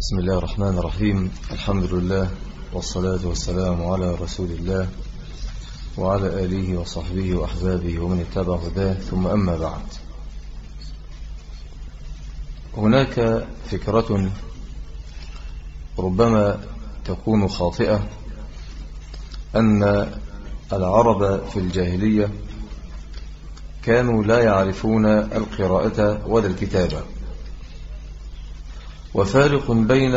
بسم الله الرحمن الرحيم الحمد لله والصلاة والسلام على رسول الله وعلى آله وصحبه وأحبابه ومن اتبع هداه ثم أما بعد هناك فكرة ربما تكون خاطئة أن العرب في الجاهلية كانوا لا يعرفون القراءة ولا الكتابة. وفارق بين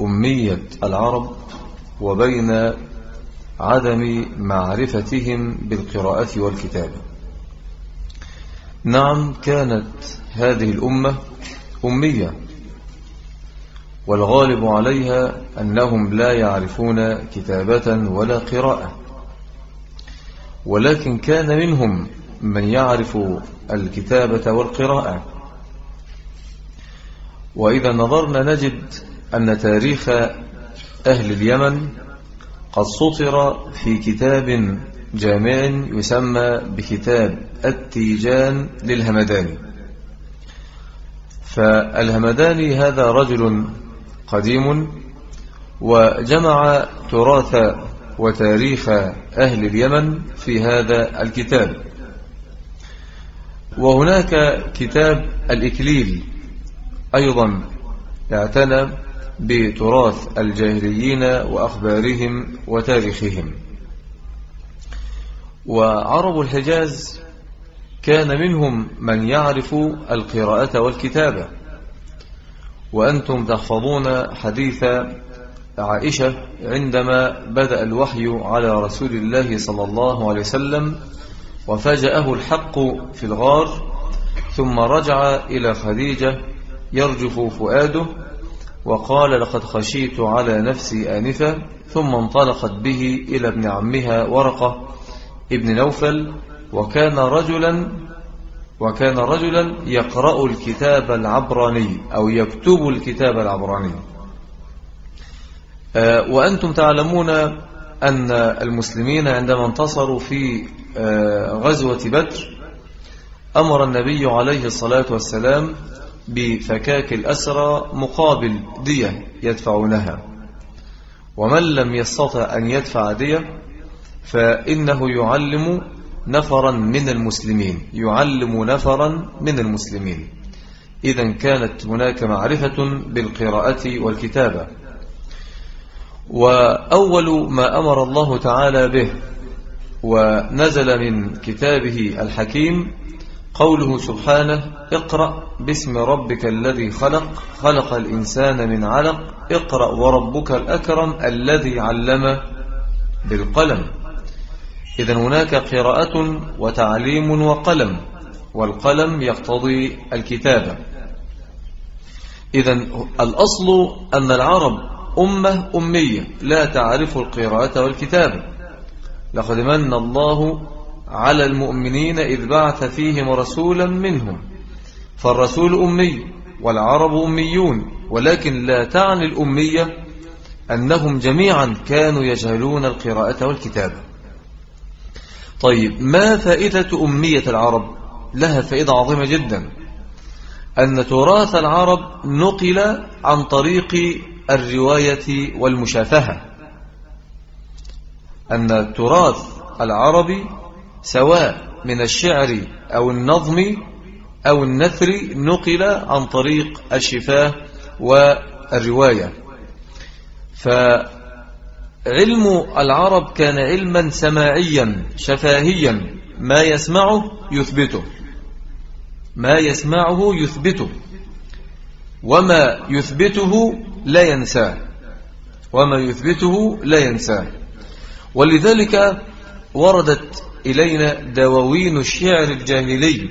أمية العرب وبين عدم معرفتهم بالقراءة والكتابة. نعم كانت هذه الأمة أمية والغالب عليها أنهم لا يعرفون كتابة ولا قراءة. ولكن كان منهم من يعرف الكتابة والقراءة. وإذا نظرنا نجد أن تاريخ أهل اليمن قد سطر في كتاب جامع يسمى بكتاب التيجان للهمداني. فالهمداني هذا رجل قديم وجمع تراث وتاريخ أهل اليمن في هذا الكتاب. وهناك كتاب الإكليل أيضا اعتنى بتراث الجاهليين وأخبارهم وتاريخهم. وعرب الحجاز كان منهم من يعرف القراءة والكتابة. وأنتم تحفظون حديث عائشة عندما بدأ الوحي على رسول الله صلى الله عليه وسلم وفاجأه الحق في الغار ثم رجع إلى خديجة يرجف فؤاده وقال لقد خشيت على نفسي آنفا ثم انطلقت به إلى ابن عمها ورقة ابن نوفل وكان رجلا وكان رجلا يقرأ الكتاب العبراني أو يكتب الكتاب العبراني. وأنتم تعلمون أن المسلمين عندما انتصروا في غزوة بدر أمر النبي عليه الصلاة والسلام بفكاك الأسرى مقابل دية يدفعونها ومن لم يستطع أن يدفع دية فإنه يعلم نفرا من المسلمين يعلم نفرا من المسلمين. إذا كانت هناك معرفة بالقراءة والكتابة. وأول ما أمر الله تعالى به ونزل من كتابه الحكيم قوله سبحانه اقرأ باسم ربك الذي خلق خلق الإنسان من علق اقرأ وربك الأكرم الذي علم بالقلم. إذا هناك قراءة وتعليم وقلم والقلم يقتضي الكتابة. إذا الأصل أن العرب أمة أمية لا تعرف القراءة والكتابة. لقد من الله على المؤمنين إذ بعث فيهم رسولا منهم فالرسول أمي والعرب أميون ولكن لا تعني الأمية أنهم جميعا كانوا يجهلون القراءة والكتابة. طيب ما فائدة أمية العرب؟ لها فائدة عظيمة جدا. أن تراث العرب نقل عن طريق الرواية والمشافهة. أن تراث العربي سواء من الشعر أو النظم أو النثر نقل عن طريق الشفاه والرواية. فعلم العرب كان علما سماعيا شفاهيا. ما يسمعه يثبته. ما يسمعه يثبته. وما يثبته لا ينساه. وما يثبته لا ينساه. ولذلك وردت إلينا دواوين الشعر الجاهلي.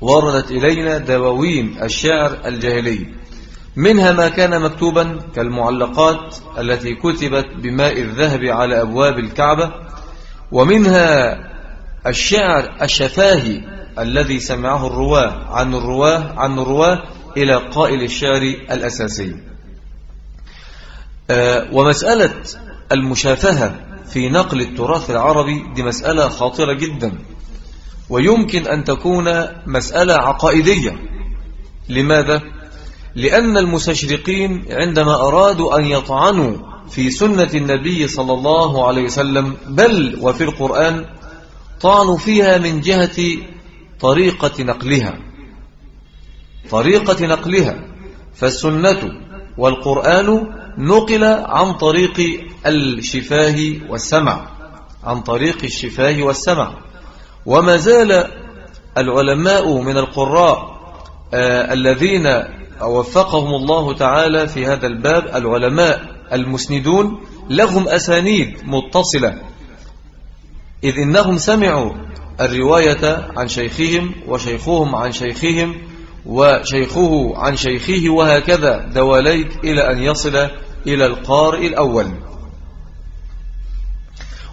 وردت إلينا دواوين الشعر الجاهلي. منها ما كان مكتوبا كالمعلقات التي كتبت بماء الذهب على أبواب الكعبة. ومنها الشعر الشفاهي الذي سمعه الرواه عن الرواه عن الرواه إلى قائل الشعر الأساسي. ومسألة المشافهة في نقل التراث العربي دي مسألة خاطرة جدا ويمكن أن تكون مسألة عقائدية لماذا؟ لأن المستشرقين عندما أرادوا أن يطعنوا في سنة النبي صلى الله عليه وسلم بل وفي القرآن طعنوا فيها من جهة طريقة نقلها طريقة نقلها فالسنة والقرآن نقل عن طريق الشفاه والسمع عن طريق الشفاه والسمع. وما زال العلماء من القراء آه الذين وفقهم الله تعالى في هذا الباب العلماء المسندون لهم أسانيد متصلة. إذ إنهم سمعوا الرواية عن شيخهم وشيخهم عن شيخهم وشيخه عن شيخه وهكذا دواليك إلى أن يصل إلى القارئ الأول.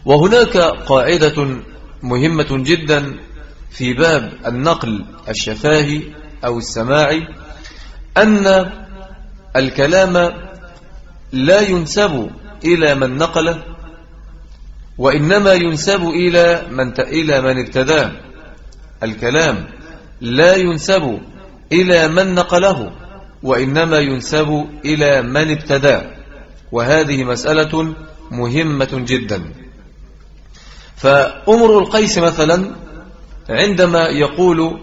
وهناك قاعدة مهمة جدا في باب النقل الشفاهي أو السماعي أن الكلام لا ينسب إلى من نقله وإنما ينسب إلى من إلى من ابتداه الكلام لا ينسب إلى من نقله وإنما ينسب إلى من ابتداه وهذه مسألة مهمة جدا. فأمر القيس مثلا عندما يقول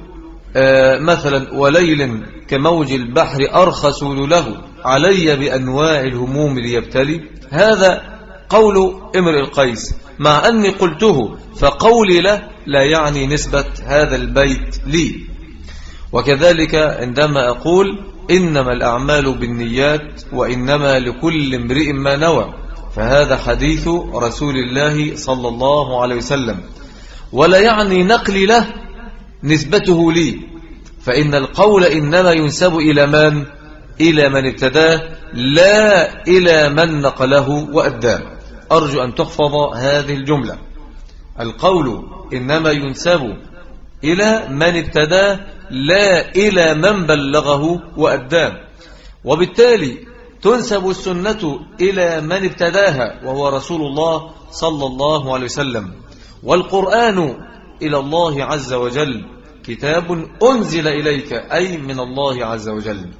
آه، مثلا وليل كموج البحر أرخص له علي بأنواع الهموم ليبتلي؟ هذا قول امرئ القيس. مع أني قلته فقولي له لا يعني نسبة هذا البيت لي. وكذلك عندما أقول إنما الأعمال بالنيات وإنما لكل امرئ ما نوى. فهذا حديث رسول الله صلى الله عليه وسلم. ولا يعني نقلي له نسبته لي. فإن القول إنما ينسب إلى من؟ إلى من ابتداه لا إلى من نقله وأداه أرجو أن تحفظ هذه الجملة. القول إنما ينسب إلى من ابتداه لا إلى من بلغه وأداه. وبالتالي تنسب السنة إلى من ابتداها وهو رسول الله صلى الله عليه وسلم. والقرآن إلى الله عز وجل كتاب أنزل إليك أي من الله عز وجل.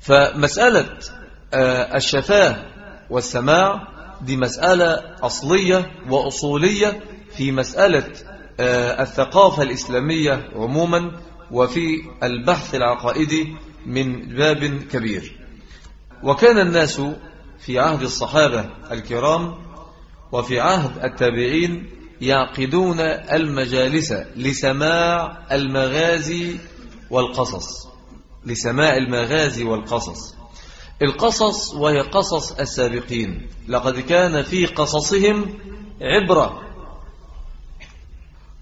فمسألة آه، الشفاه والسماع دي مسألة أصلية وأصولية في مسألة آه، الثقافة الإسلامية عموما وفي البحث العقائدي من باب كبير. وكان الناس في عهد الصحابة الكرام وفي عهد التابعين يعقدون المجالس لسماع المغازي والقصص لسماع المغازي والقصص. القصص وهي قصص السابقين. لقد كان في قصصهم عبرة.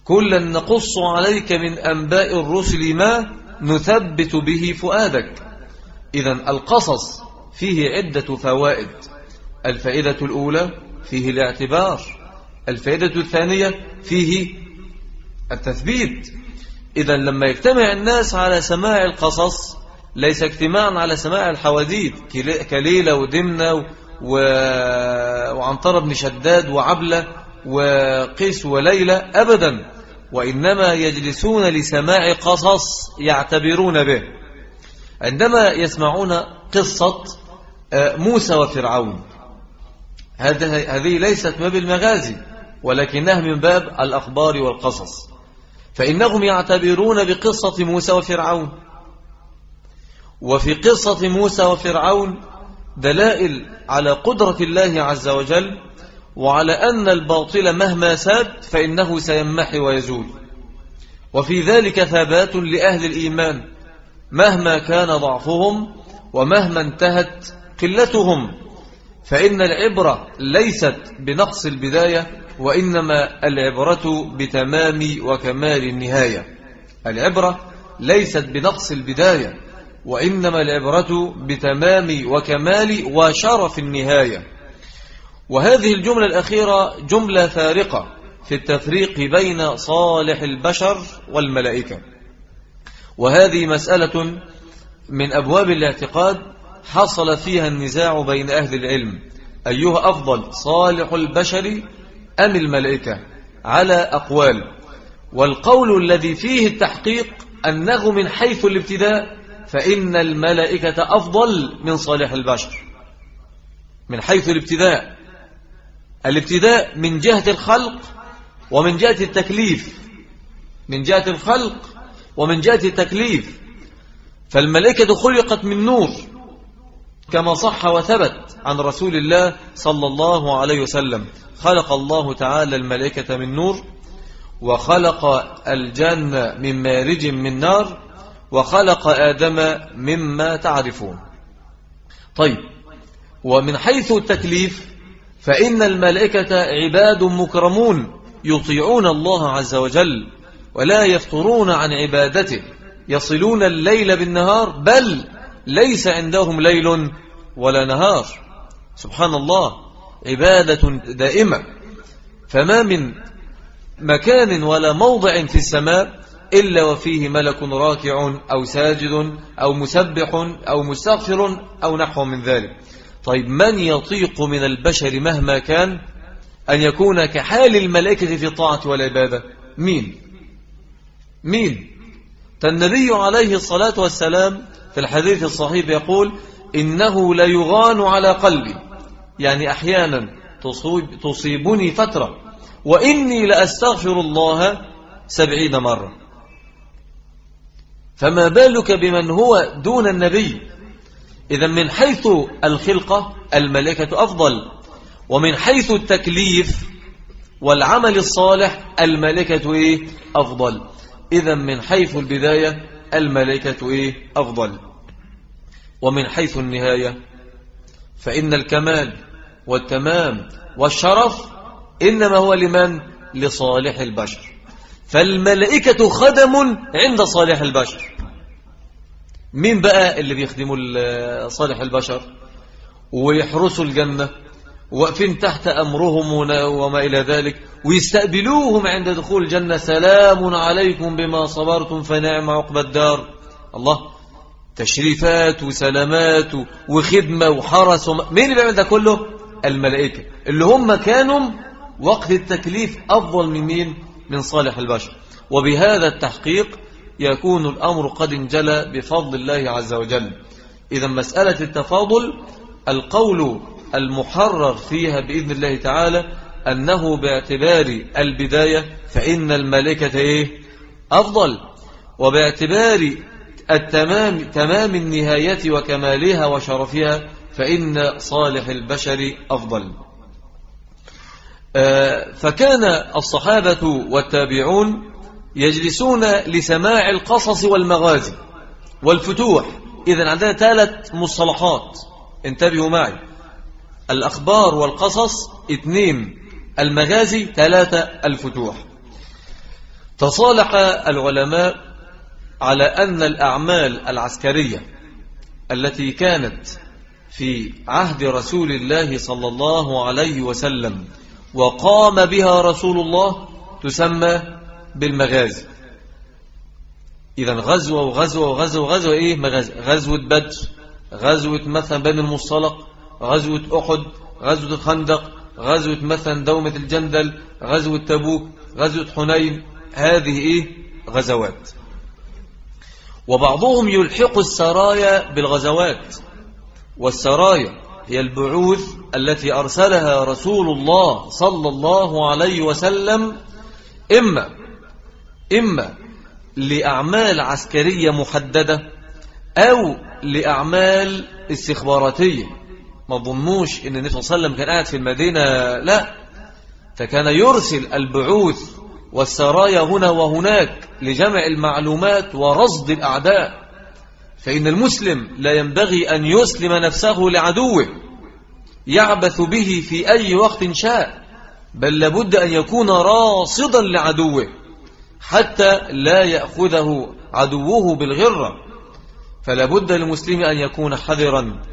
كلا نقص عليك من أنباء الرسل ما نثبت به فؤادك. إذا القصص فيه عدة فوائد. الفائدة الأولى فيه الاعتبار. الفائدة الثانية فيه التثبيت. إذا لما يجتمع الناس على سماع القصص ليس اجتماعا على سماع الحواديت كليلة ودمنة و... وعنطرة بن شداد وعبلة وقيس وليلة أبدا. وإنما يجلسون لسماع قصص يعتبرون به. عندما يسمعون قصة آه، موسى وفرعون. هذه ليست ما بالمغازي ولكنها من باب الأخبار والقصص. فإنهم يعتبرون بقصة موسى وفرعون. وفي قصة موسى وفرعون دلائل على قدرة الله عز وجل وعلى أن الباطل مهما ساد فإنه سيمحي ويزول. وفي ذلك ثبات لأهل الإيمان مهما كان ضعفهم ومهما انتهت قلتهم فإن العبرة ليست بنقص البداية وإنما العبرة بتمام وكمال النهاية. العبرة ليست بنقص البداية وإنما العبرة بتمام وكمال وشرف النهاية. وهذه الجملة الأخيرة جملة فارقة في التفريق بين صالح البشر والملائكة. وهذه مسألة من أبواب الاعتقاد حصل فيها النزاع بين أهل العلم. أيها أفضل صالح البشر أم الملائكة؟ على أقوال. والقول الذي فيه التحقيق أنه من حيث الابتداء فإن الملائكة أفضل من صالح البشر. من حيث الابتداء. الابتداء من جهة الخلق ومن جهة التكليف. من جهة الخلق ومن جهة التكليف. فالملائكة خلقت من نور كما صح وثبت عن رسول الله صلى الله عليه وسلم. خلق الله تعالى الملائكة من نور وخلق الجنة من مارج من نار وخلق آدم مما تعرفون. طيب ومن حيث التكليف فإن الملائكة عباد مكرمون يطيعون الله عز وجل ولا يفطرون عن عبادته. يصلون الليل بالنهار بل ليس عندهم ليل ولا نهار. سبحان الله عبادة دائمة. فما من مكان ولا موضع في السماء إلا وفيه ملك راكع أو ساجد أو مسبح أو مستغفر أو نحو من ذلك. طيب من يطيق من البشر مهما كان أن يكون كحال الملائكة في الطاعة والعبادة؟ مين؟ مين؟ فالنبي عليه الصلاة والسلام في الحديث الصحيح يقول إنه ليغان على قلبي. يعني أحيانا تصيب تصيبني فترة وإني لأستغفر الله سبعين مرة. فما بالك بمن هو دون النبي؟ إذا من حيث الخلقة الملائكة أفضل ومن حيث التكليف والعمل الصالح الملائكة إيه؟ أفضل. إذا من حيث البداية الملائكة إيه؟ أفضل. ومن حيث النهاية فإن الكمال والتمام والشرف إنما هو لمن؟ لصالح البشر. فالملائكة خدم عند صالح البشر. مين بقى اللي بيخدموا صالح البشر؟ ويحرسوا الجنة. واقفين تحت أمرهم وما إلى ذلك ويستقبلوهم عند دخول الجنة. سلام عليكم بما صبرتم فنعم عقب الدار. الله تشريفات وسلامات وخدمة وحرس وم... مين اللي بيعمل ده كله؟ الملائكة اللي هم كانوا وقت التكليف أفضل من مين؟ من صالح البشر. وبهذا التحقيق يكون الأمر قد انجلى بفضل الله عز وجل. إذا مسألة التفاضل القول المحرر فيها بإذن الله تعالى أنه باعتبار البداية فإن الملكة إيه؟ أفضل. وباعتبار التمام تمام النهاية وكمالها وشرفها فإن صالح البشر أفضل. آه، فكان الصحابة والتابعون يجلسون لسماع القصص والمغازي والفتوح. إذن عندنا ثلاث مصطلحات. انتبهوا معي. الأخبار والقصص اثنين المغازي ثلاثة الفتوح. تصالح العلماء على أن الأعمال العسكرية التي كانت في عهد رسول الله صلى الله عليه وسلم وقام بها رسول الله تسمى بالمغازي. إذا غزوة وغزوة وغزوة وغزوة إيه؟ مغازي. غزوة بدر غزوة مثلا بني المصطلق غزوة أحد غزوة الخندق غزوة مثلا دومة الجندل غزوة تبوك غزوة حنين هذه إيه؟ غزوات. وبعضهم يلحق السرايا بالغزوات. والسرايا هي البعوث التي أرسلها رسول الله صلى الله عليه وسلم إما إما لأعمال عسكرية محددة أو لأعمال استخباراتية. ما ظنوش إن النبي صلى الله عليه وسلم كان قاعد في المدينة لا. فكان يرسل البعوث والسرايا هنا وهناك لجمع المعلومات ورصد الأعداء. فإن المسلم لا ينبغي أن يسلم نفسه لعدوه يعبث به في أي وقت شاء بل لابد أن يكون راصدا لعدوه حتى لا يأخذه عدوه بالغرة. فلابد للمسلم أن يكون حذرا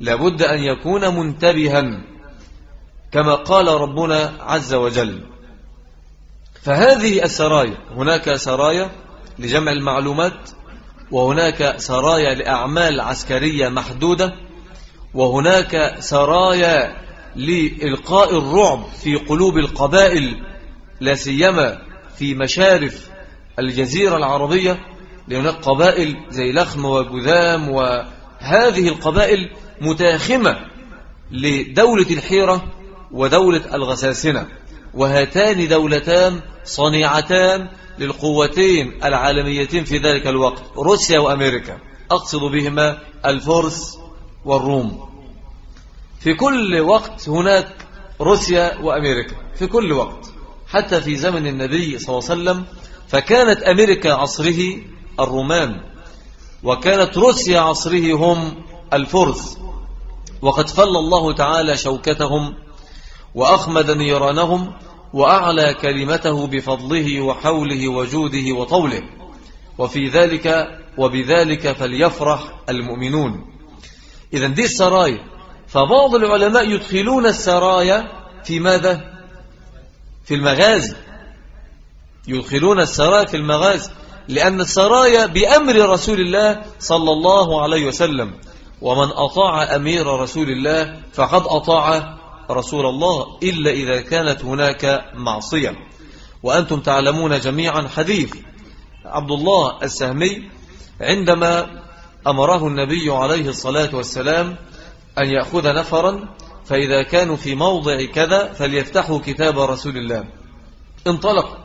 لابد أن يكون منتبها كما قال ربنا عز وجل. فهذه السرايا هناك سرايا لجمع المعلومات وهناك سرايا لأعمال عسكرية محدودة وهناك سرايا لإلقاء الرعب في قلوب القبائل لا سيما في مشارف الجزيرة العربية لهناك قبائل زي لخم وجذام وهذه القبائل متاخمة لدولة الحيرة ودولة الغساسنة وهاتان دولتان صنيعتان للقوتين العالميتين في ذلك الوقت روسيا وأمريكا. أقصد بهما الفرس والروم. في كل وقت هناك روسيا وأمريكا في كل وقت. حتى في زمن النبي صلى الله عليه وسلم فكانت أمريكا عصره الرومان وكانت روسيا عصره هم الفرس. وقد فل الله تعالى شوكتهم وأخمد نيرانهم وأعلى كلمته بفضله وحوله وجوده وطوله وفي ذلك وبذلك فليفرح المؤمنون. إذا دي السرايا فبعض العلماء يدخلون السرايا في ماذا؟ في المغازي يدخلون السرايا في المغازي لأن السرايا بأمر رسول الله صلى الله عليه وسلم. ومن أطاع أمير رسول الله فقد أطاع رسول الله إلا إذا كانت هناك معصية. وأنتم تعلمون جميعا حديث عبد الله السهمي عندما أمره النبي عليه الصلاة والسلام أن يأخذ نفرا فإذا كانوا في موضع كذا فليفتحوا كتاب رسول الله. انطلق.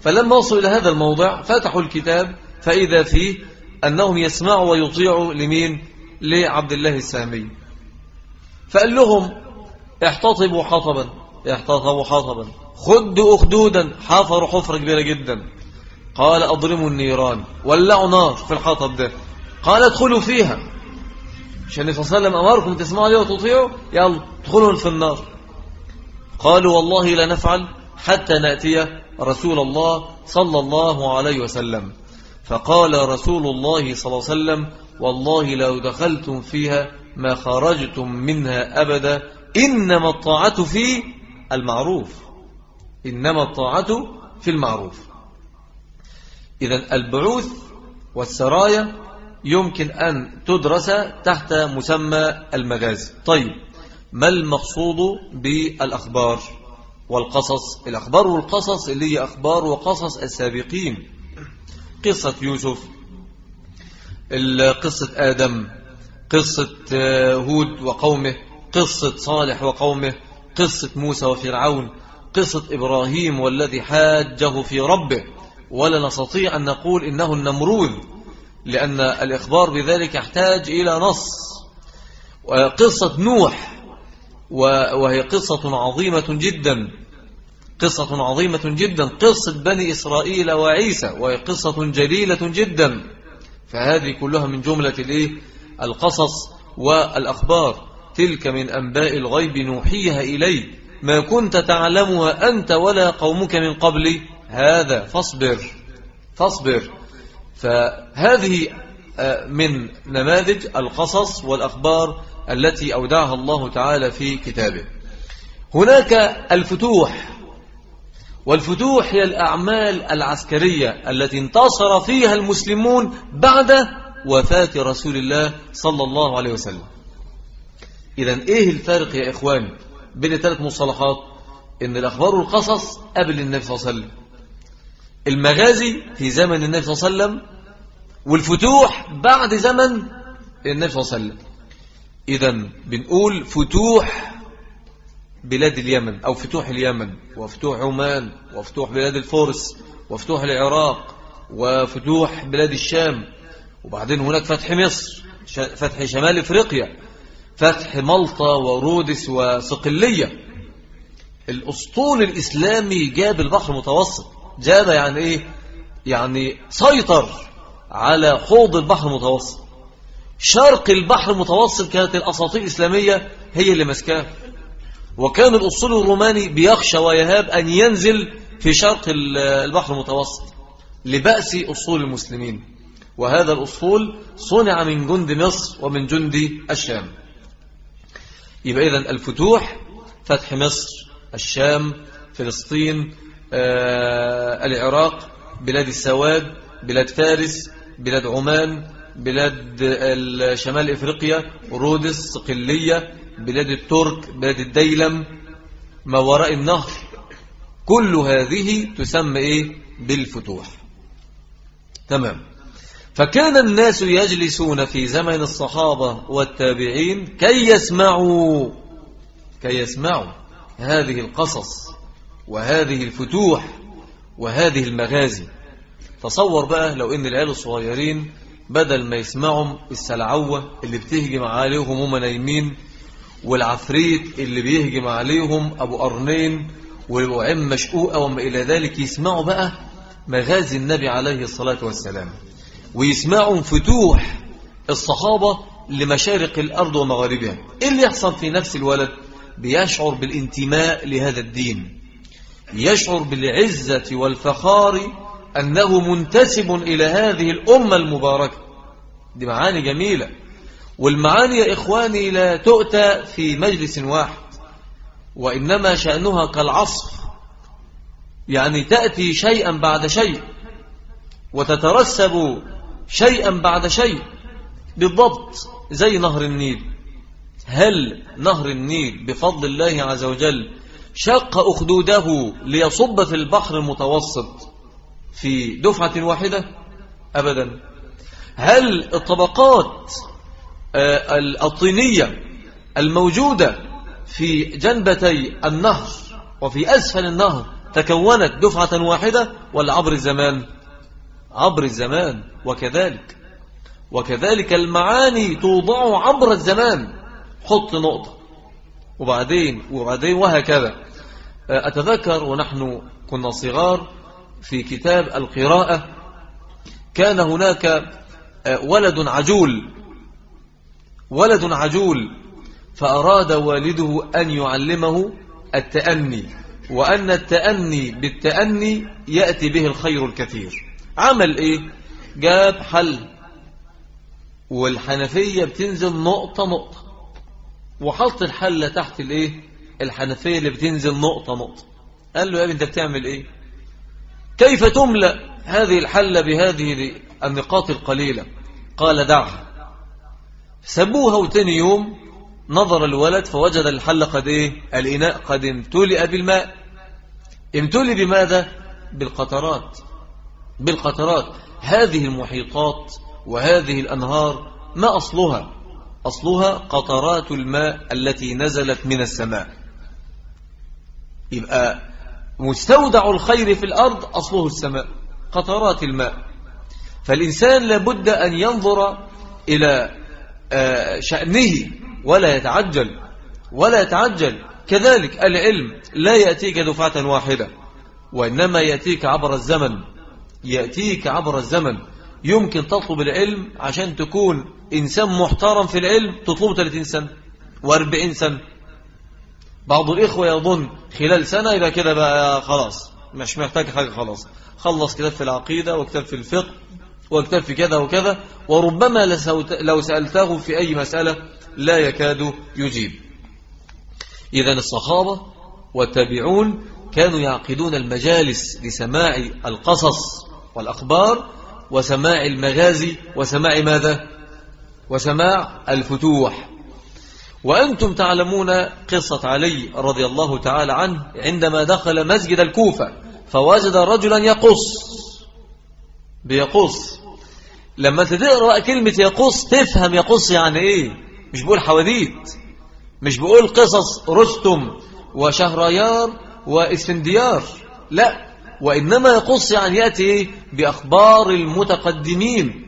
فلما وصلوا إلى هذا الموضع فتحوا الكتاب فإذا فيه أنهم يسمعوا ويطيعوا لمين؟ لعبد الله السامي. فقال لهم احتطبوا حطبا احتطبوا حطبا. خدوا أخدودا حفروا حفرة كبيرة جدا. قال أضرموا النيران ولعوا نار في الحطب ده. قال ادخلوا فيها. عشان النبي صلى الله عليه وسلم أمركم تسمعوا لي وتطيعوا؟ يلا ادخلوا في النار. قالوا والله لا نفعل حتى نأتي رسول الله صلى الله عليه وسلم. فقال رسول الله صلى الله عليه وسلم والله لو دخلتم فيها ما خرجتم منها أبدا إنما الطاعة في المعروف. إنما الطاعة في المعروف. إذا البعوث والسرايا يمكن أن تدرس تحت مسمى المغازي طيب ما المقصود بالأخبار؟ والقصص. الأخبار والقصص اللي هي أخبار وقصص السابقين. قصة يوسف قصة آدم قصة هود وقومه قصة صالح وقومه قصة موسى وفرعون قصة إبراهيم والذي حاجة في ربه. ولا نستطيع أن نقول إنه النمروذ لأن الإخبار بذلك يحتاج إلى نص. قصة نوح وهي قصة عظيمة جدا. قصة عظيمة جدا. قصة بني إسرائيل وعيسى وهي قصة جليلة جدا. فهذه كلها من جملة الإيه؟ القصص والأخبار. تلك من أنباء الغيب نوحيها إلي ما كنت تعلمها أنت ولا قومك من قبل. هذا فاصبر فاصبر. فهذه آه، من نماذج القصص والأخبار التي أودعها الله تعالى في كتابه. هناك الفتوح. والفتوح هي الأعمال العسكرية التي انتصر فيها المسلمون بعد وفاة رسول الله صلى الله عليه وسلم. إذا إيه الفارق يا إخواني بين الثلاث مصطلحات؟ إن الأخبار والقصص قبل النبي صلى الله عليه وسلم المغازي في زمن النبي صلى الله عليه وسلم والفتوح بعد زمن النبي صلى الله عليه وسلم. إذا بنقول فتوح بلاد اليمن أو فتوح اليمن وفتوح عمان وفتوح بلاد الفرس وفتوح العراق وفتوح بلاد الشام وبعدين هناك فتح مصر فتح شمال إفريقيا فتح ملطة ورودس وصقلية. الأسطول الإسلامي جاب البحر المتوسط جاب يعني إيه؟ يعني سيطر على حوض البحر المتوسط. شرق البحر المتوسط كانت الاساطيل الإسلامية هي اللي ماسكاه وكان الاسطول الروماني بيخشى ويهاب أن ينزل في شرق البحر المتوسط لبأس أصول المسلمين. وهذا الأصول صنع من جند مصر ومن جند الشام. يبقى إذن الفتوح فتح مصر الشام فلسطين آه العراق بلاد السواد بلاد فارس بلاد عمان بلاد شمال إفريقيا رودس صقلية بلاد الترك بلاد الديلم ما وراء النهر. كل هذه تسمى إيه؟ بالفتوح. تمام. فكان الناس يجلسون في زمن الصحابة والتابعين كي يسمعوا كي يسمعوا هذه القصص وهذه الفتوح وهذه المغازي. تصور بقى لو إن العيال الصغيرين بدل ما يسمعوا السلعوة اللي بتهجم عليهم هم نايمين والعفريت اللي بيهجم عليهم أبو قرنين وعم مشقوقة وما إلى ذلك يسمعوا بقى مغازي النبي عليه الصلاة والسلام. ويسمعوا فتوح الصحابة لمشارق الأرض ومغاربها. إيه اللي يحصل في نفس الولد؟ بيشعر بالانتماء لهذا الدين. يشعر بالعزة والفخار أنه منتسب إلى هذه الأمة المباركة. دي معاني جميلة. والمعاني يا إخواني لا تؤتى في مجلس واحد وإنما شأنها كالعصف يعني تأتي شيئا بعد شيء وتترسب شيئا بعد شيء بالضبط زي نهر النيل. هل نهر النيل بفضل الله عز وجل شق أخدوده ليصب في البحر المتوسط في دفعة واحدة؟ أبدا. هل الطبقات الطينية الموجودة في جنبتي النهر وفي أسفل النهر تكونت دفعة واحدة ولا عبر الزمان عبر الزمان وكذلك وكذلك المعاني توضع عبر الزمان. حط نقطة. وبعدين وبعدين وهكذا. آه، أتذكر ونحن كنا صغار في كتاب القراءة كان هناك آه، ولد عجول ولد عجول فأراد والده أن يعلمه التأني وأن التأني بالتأني يأتي به الخير الكثير. عمل إيه؟ جاب حل. والحنفية بتنزل نقطة نقطة. وحط الحلة تحت الإيه؟ الحنفية اللي بتنزل نقطة نقطة. قال له يا ابني أنت بتعمل إيه؟ كيف تملأ هذه الحلة بهذه النقاط القليلة؟ قال دعها سبوها وتاني يوم نظر الولد فوجد الحل قد إيه؟ الإناء قد امتلئ بالماء. امتلئ بماذا؟ بالقطرات. بالقطرات. هذه المحيطات وهذه الأنهار ما أصلها؟ أصلها قطرات الماء التي نزلت من السماء. يبقى مستودع الخير في الأرض أصله السماء قطرات الماء. فالإنسان لابد أن ينظر إلى شأنه ولا يتعجل ولا يتعجل. كذلك العلم لا يأتيك دفعة واحدة وإنما يأتيك عبر الزمن. يأتيك عبر الزمن. يمكن تطلب العلم عشان تكون إنسان محترم في العلم تطلبه 30 سنة و40 سنة. بعض الإخوة يظن خلال سنة إذا كده بقى خلاص مش محتاج حاجة خلاص. خلص كتاب في العقيدة وكتاب في الفقه وكتاب في كذا وكذا وربما لو سألته في أي مسألة لا يكاد يجيب. إذا الصحابة والتابعون كانوا يعقدون المجالس لسماع القصص والأخبار وسماع المغازي وسماع ماذا؟ وسماع الفتوح. وأنتم تعلمون قصة علي رضي الله تعالى عنه عندما دخل مسجد الكوفة فوجد رجلا يقص. بيقص. لما تقرأ كلمة يقص تفهم يقص يعني إيه؟ مش بقول حواديت مش بقول قصص رستم وشهريار واسفنديار لا. وإنما يقص يعني يأتي؟ بأخبار المتقدمين.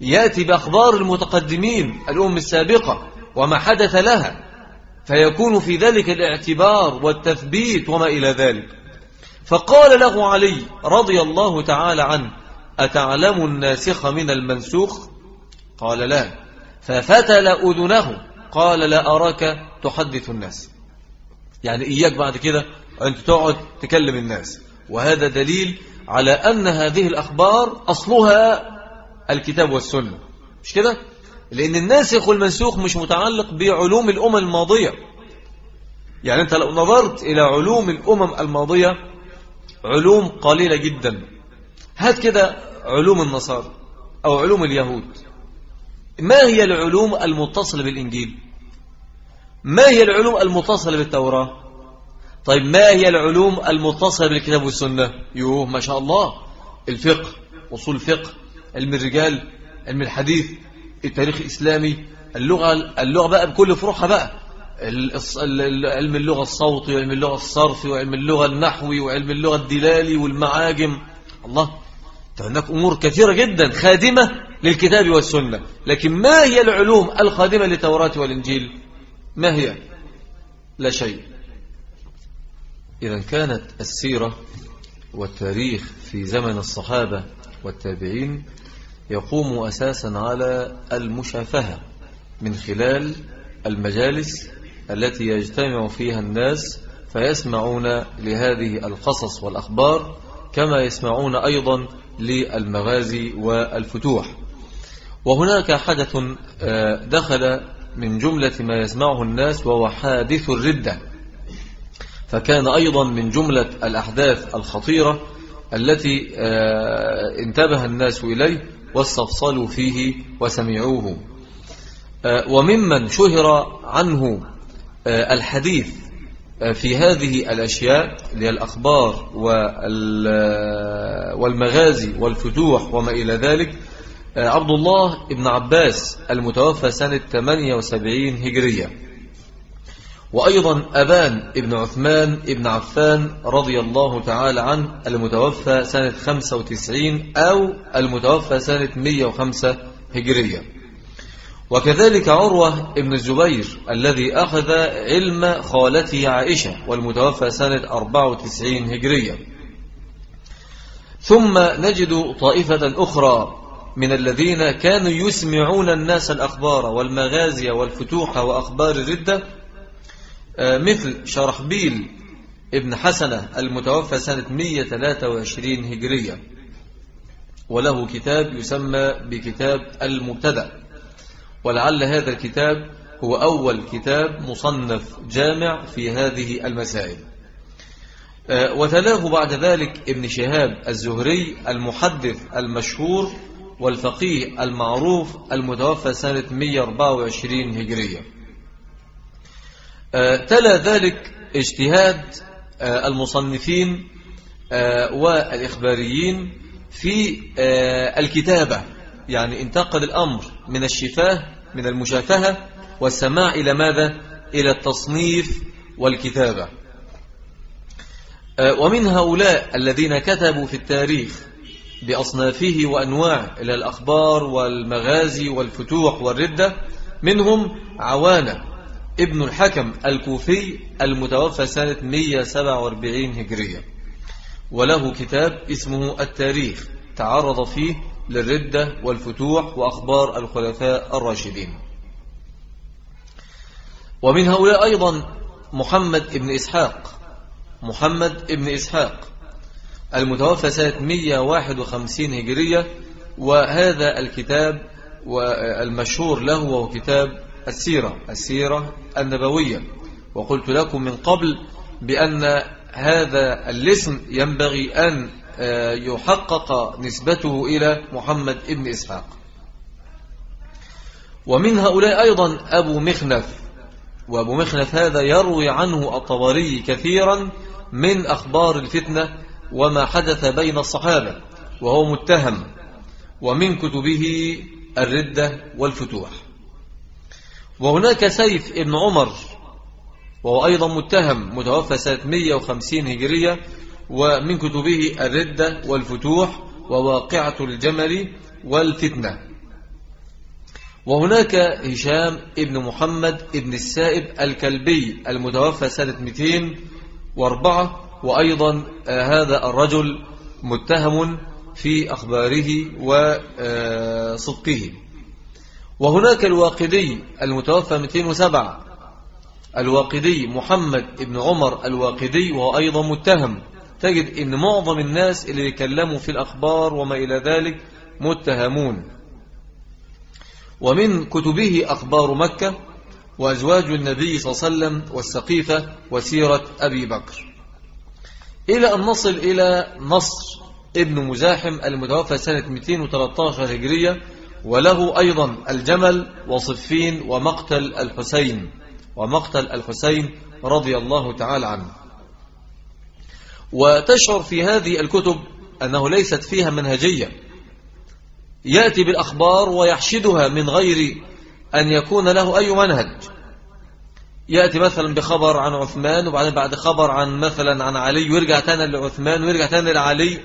يأتي بأخبار المتقدمين الأم السابقة وما حدث لها فيكون في ذلك الاعتبار والتثبيت وما إلى ذلك. فقال له علي رضي الله تعالى عنه أتعلم الناسخ من المنسوخ؟ قال لا. ففتل أذنه قال لا أراك تحدث الناس. يعني إياك بعد كده أنت تقعد تكلم الناس. وهذا دليل على أن هذه الأخبار أصلها الكتاب والسنة. مش كده؟ لأن الناسخ والمنسوخ مش متعلق بعلوم الأمم الماضية. يعني أنت لو نظرت إلى علوم الأمم الماضية علوم قليلة جدا. هات كده علوم النصارى أو علوم اليهود. ما هي العلوم المتصلة بالإنجيل؟ ما هي العلوم المتصلة بالتوراة؟ طيب ما هي العلوم المتصلة بالكتاب والسنة؟ يوه ما شاء الله. الفقه أصول الفقه علم الرجال علم الحديث التاريخ الإسلامي اللغة, اللغة بقى بكل فروعها بقى. علم اللغة الصوتي وعلم اللغة الصرفي وعلم اللغة النحوي وعلم اللغة الدلالي والمعاجم. الله هناك أمور كثيرة جدا خادمة للكتاب والسنة لكن ما هي العلوم الخادمة للتوراة والإنجيل؟ ما هي؟ لا شيء. إذا كانت السيرة والتاريخ في زمن الصحابة والتابعين يقوم أساسا على المشافهة من خلال المجالس التي يجتمع فيها الناس فيسمعون لهذه القصص والأخبار كما يسمعون أيضا للمغازي والفتوح. وهناك حدث آه، دخل من جملة ما يسمعه الناس وهو حادث الردة. فكان أيضا من جملة الأحداث الخطيرة التي آه، انتبه الناس إليه واستفصلوا فيه وسمعوه. آه، وممن شهر عنه الحديث آه، في هذه الأشياء اللي الأخبار والمغازي والفتوح وما إلى ذلك عبد الله بن عباس المتوفى سنة 78 هجرية. وأيضا أبان ابن عثمان ابن عفان رضي الله تعالى عنه المتوفى سنة 95 أو المتوفى سنة 105 هجرية. وكذلك عروة ابن الزبير الذي أخذ علم خالته عائشة والمتوفى سنة 94 هجرية. ثم نجد طائفة أخرى من الذين كانوا يسمعون الناس الأخبار والمغازي والفتوح وأخبار الردة آه، مثل شرحبيل ابن حسنة المتوفى سنة 123 هجرية. وله كتاب يسمى بكتاب المبتدأ. ولعل هذا الكتاب هو أول كتاب مصنف جامع في هذه المسائل. آه، وتلاه بعد ذلك ابن شهاب الزهري المحدث المشهور والفقيه المعروف المتوفى سنة 124 هجرية. آه، تلا ذلك اجتهاد آه، المصنفين والإخباريين في الكتابة. يعني انتقل الأمر من الشفاه من المشافهة والسماع إلى ماذا؟ إلى التصنيف والكتابة. آه، ومن هؤلاء الذين كتبوا في التاريخ بأصنافه وأنواع إلى الأخبار والمغازي والفتوح والردة منهم عوانة ابن الحكم الكوفي المتوفى سنة 147 هجرية. وله كتاب اسمه التاريخ تعرض فيه للردة والفتوح وأخبار الخلفاء الراشدين. ومن هؤلاء أيضا محمد بن إسحاق محمد بن إسحاق المتوفى سنة 151 هجرية وهذا الكتاب والمشهور له هو كتاب السيرة السيرة النبوية. وقلت لكم من قبل بأن هذا الاسم ينبغي أن يحقق نسبته إلى محمد ابن إسحاق. ومن هؤلاء أيضا أبو مخنف. وأبو مخنف هذا يروي عنه الطبري كثيرا من أخبار الفتنة وما حدث بين الصحابة وهو متهم ومن كتبه الردة والفتوح. وهناك سيف ابن عمر وهو أيضا متهم متوفى سنة 150 هجرية ومن كتبه الردة والفتوح وواقعة الجمل والفتنة. وهناك هشام ابن محمد ابن السائب الكلبي المتوفى سنة 204 وأيضا آه، هذا الرجل متهم في أخباره وصدقه وهناك الواقدي المتوفى 207 الواقدي محمد ابن عمر الواقدي وهو أيضا متهم. تجد إن معظم الناس اللي يكلموا في الأخبار وما إلى ذلك متهمون. ومن كتبه أخبار مكة وأزواج النبي صلى الله عليه وسلم والسقيفة وسيرة أبي بكر. إلى أن نصل إلى نصر ابن مزاحم المتوفى سنة 213 هجرية وله أيضا الجمل وصفين ومقتل الحسين ومقتل الحسين رضي الله تعالى عنه. وتشعر في هذه الكتب أنه ليست فيها منهجية. يأتي بالأخبار ويحشدها من غير أن يكون له أي منهج. يأتي مثلا بخبر عن عثمان وبعدين بعد خبر عن مثلا عن علي ويرجع تاني لعثمان ويرجع تاني لعلي.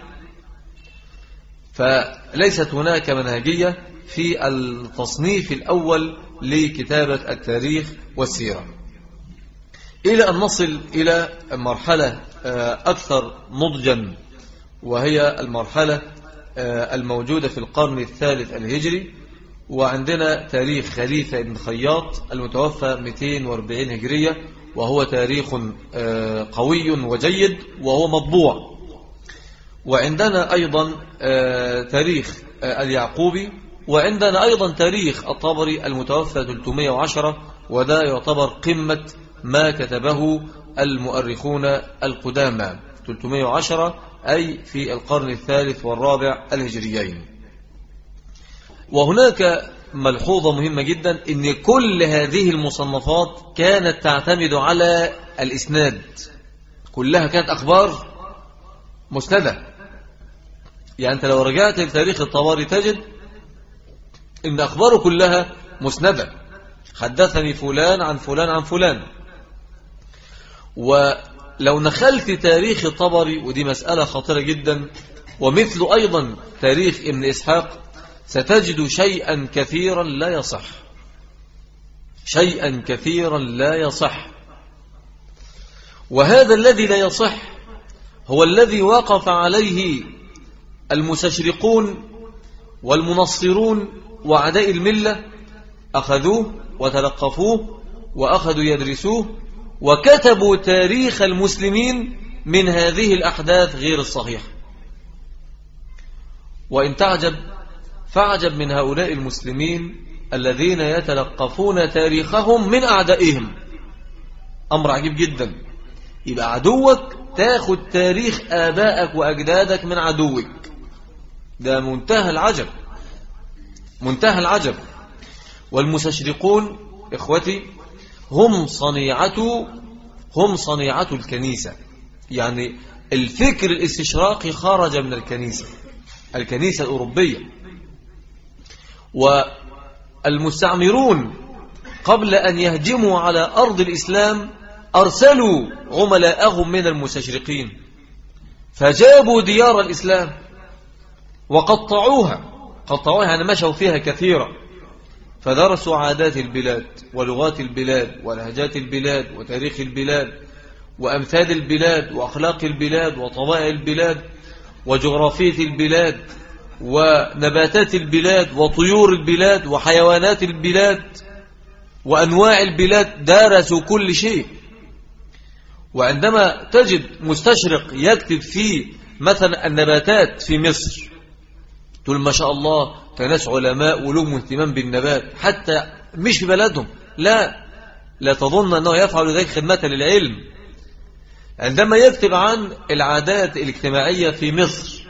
فليست هناك منهجية في التصنيف الأول لكتابة التاريخ والسيرة. إلى أن نصل إلى مرحلة أكثر نضجا وهي المرحلة آه، الموجودة في القرن الثالث الهجري وعندنا تاريخ خليفة بن خياط المتوفى 240 هجرية وهو تاريخ آه، قوي وجيد وهو مطبوع. وعندنا أيضا تاريخ اليعقوبي وعندنا أيضا تاريخ الطبري المتوفى 310 وده يعتبر قمة ما كتبه المؤرخون القدامى 310 أي في القرن الثالث والرابع الهجريين. وهناك ملحوظة مهمة جدا إن كل هذه المصنفات كانت تعتمد على الإسناد. كلها كانت أخبار مسندة. يعني أنت لو رجعت لتاريخ الطواري تجد إن أخباره كلها مسندة. حدثني فلان عن فلان عن فلان. ولو نخلت تاريخ الطبري ودي مسألة خطيرة جدا ومثل أيضا تاريخ ابن إسحاق ستجد شيئا كثيرا لا يصح. شيئا كثيرا لا يصح. وهذا الذي لا يصح هو الذي وقف عليه المستشرقون والمنصرون وعداء الملة أخذوه وتلقفوه وأخذوا يدرسوه وكتبوا تاريخ المسلمين من هذه الأحداث غير الصحيحة وإن تعجب فاعجب من هؤلاء المسلمين الذين يتلقفون تاريخهم من أعدائهم. أمر عجيب جدا. يبقى عدوك تاخد تاريخ آبائك وأجدادك من عدوك. ده منتهى العجب. منتهى العجب. والمستشرقون إخوتي هم صنيعة هم صنيعة الكنيسة. يعني الفكر الاستشراقي خرج من الكنيسة. الكنيسة الأوروبية. والمستعمرون قبل أن يهجموا على أرض الإسلام أرسلوا عملاءهم من المستشرقين. فجابوا ديار الإسلام وقطعوها. قطعوها يعني مشوا فيها كثيرا. فدرسوا عادات البلاد ولغات البلاد ولهجات البلاد وتاريخ البلاد وأمثال البلاد وأخلاق البلاد وطبائع البلاد وجغرافية البلاد ونباتات البلاد وطيور البلاد وحيوانات البلاد وأنواع البلاد درسوا كل شيء. وعندما تجد مستشرق يكتب فيه مثلا النباتات في مصر تقول ما شاء الله كناس علماء ولهم اهتمام بالنبات حتى مش في بلدهم. لا لا تظن أنه يفعل ذلك خدمة للعلم. عندما يكتب عن العادات الاجتماعية في مصر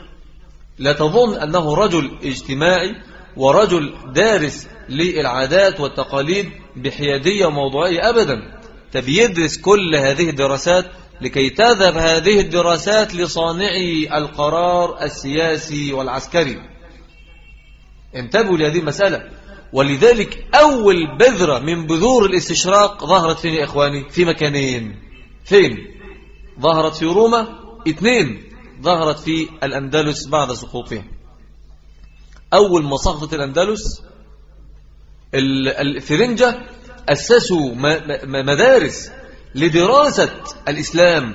لا تظن أنه رجل اجتماعي ورجل دارس للعادات والتقاليد بحيادية وموضوعية أبدا. تبيدرس كل هذه الدراسات لكي تذهب هذه الدراسات لصانعي القرار السياسي والعسكري. انتبهوا لهذه المسألة. ولذلك أول بذرة من بذور الاستشراق ظهرت فين يا إخواني؟ في مكانين. فين؟ ظهرت في روما. اثنين ظهرت في الأندلس بعد سقوطها. أول ما سقطت الأندلس الفرنجة أسسوا مدارس لدراسة الإسلام.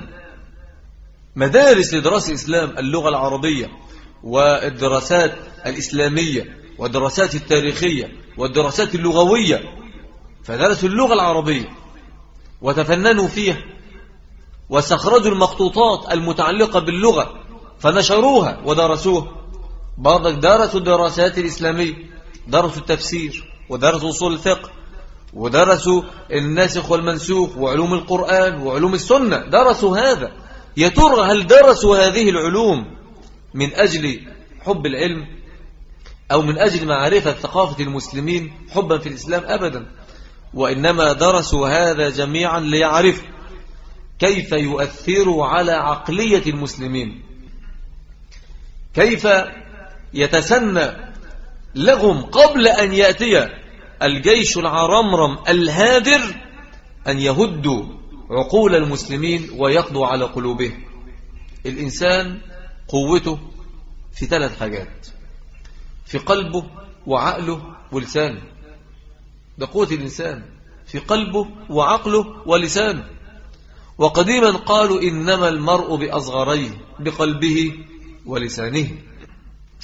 مدارس لدراسة الإسلام اللغة العربية والدراسات الإسلامية. والدراسات التاريخية والدراسات اللغوية فدرسوا اللغة العربية وتفننوا فيها واستخرجوا المخطوطات المتعلقة باللغة فنشروها ودرسوها برضك درسوا الدراسات الإسلامية درسوا التفسير ودرسوا أصول الفقه ودرسوا الناسخ والمنسوخ وعلوم القرآن وعلوم السنة درسوا هذا. يا ترى هل درسوا هذه العلوم من أجل حب العلم؟ أو من أجل معرفة ثقافة المسلمين حبا في الإسلام أبدا. وإنما درسوا هذا جميعا ليعرفوا كيف يؤثروا على عقلية المسلمين. كيف يتسنى لهم قبل أن يأتي الجيش العرمرم الهادر أن يهدوا عقول المسلمين ويقضوا على قلوبهم. الإنسان قوته في ثلاث حاجات. في قلبه وعقله ولسانه. ده قوة الإنسان. في قلبه وعقله ولسانه. وقديما قالوا إنما المرء بأصغريه بقلبه ولسانه.